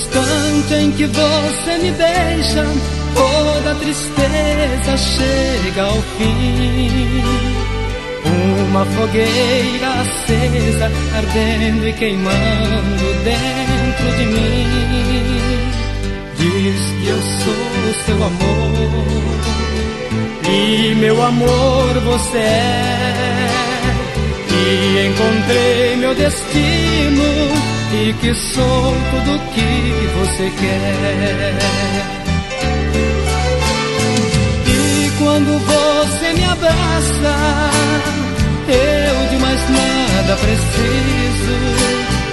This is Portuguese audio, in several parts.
Instante em que você me beija, toda tristeza chega ao fim. Uma fogueira acesa, ardendo e queimando dentro de mim. Diz que eu sou seu amor, e meu amor você é. E encontrei meu destino e que sou tudo que você quer. E quando você me abraça, eu de mais nada preciso.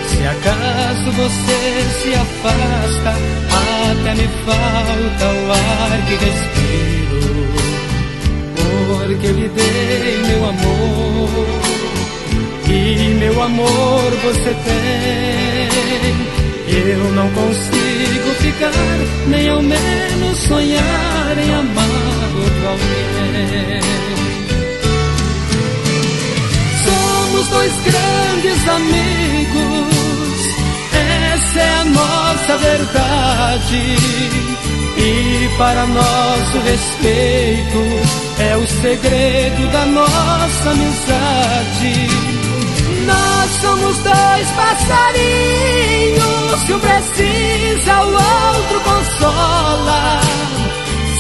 Se acaso você se afasta, até me falta o ar que respiro. Porque lhe dei meu amor amor você tem. Eu não consigo ficar, nem ao menos sonhar em amar outro alguém. Somos dois grandes amigos, essa é a nossa verdade. E para nosso respeito é o segredo da nossa amizade nós somos dois passarinhos que um precisa, o outro consola.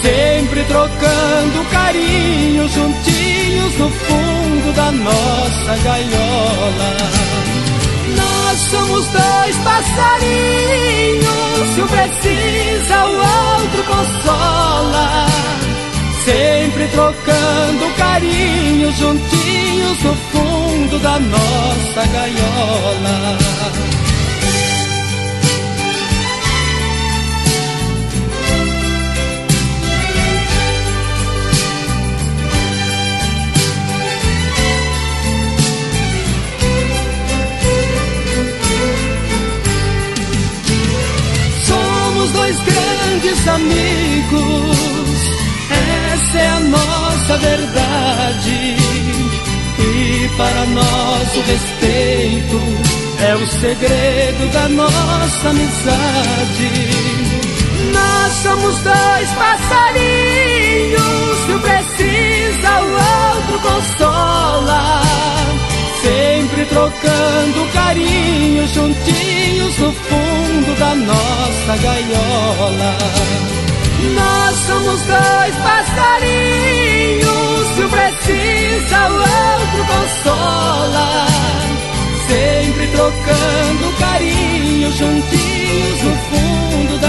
Sempre trocando carinho, juntinhos no fundo da nossa gaiola. Nós somos dois passarinhos que um precisa, o outro consola. Sempre trocando carinho, juntinhos no fundo da nossa gaiola. Somos dois grandes amigos essa é a nossa verdade. E para nosso respeito é o segredo da nossa amizade. Nós somos dois passarinhos, se um precisa, o outro consola. Sempre trocando carinho, juntinhos no fundo da nossa gaiola. Nós somos dois passarinhos, se um precisa, o outro consola. Sempre trocando carinho, juntinhos no fundo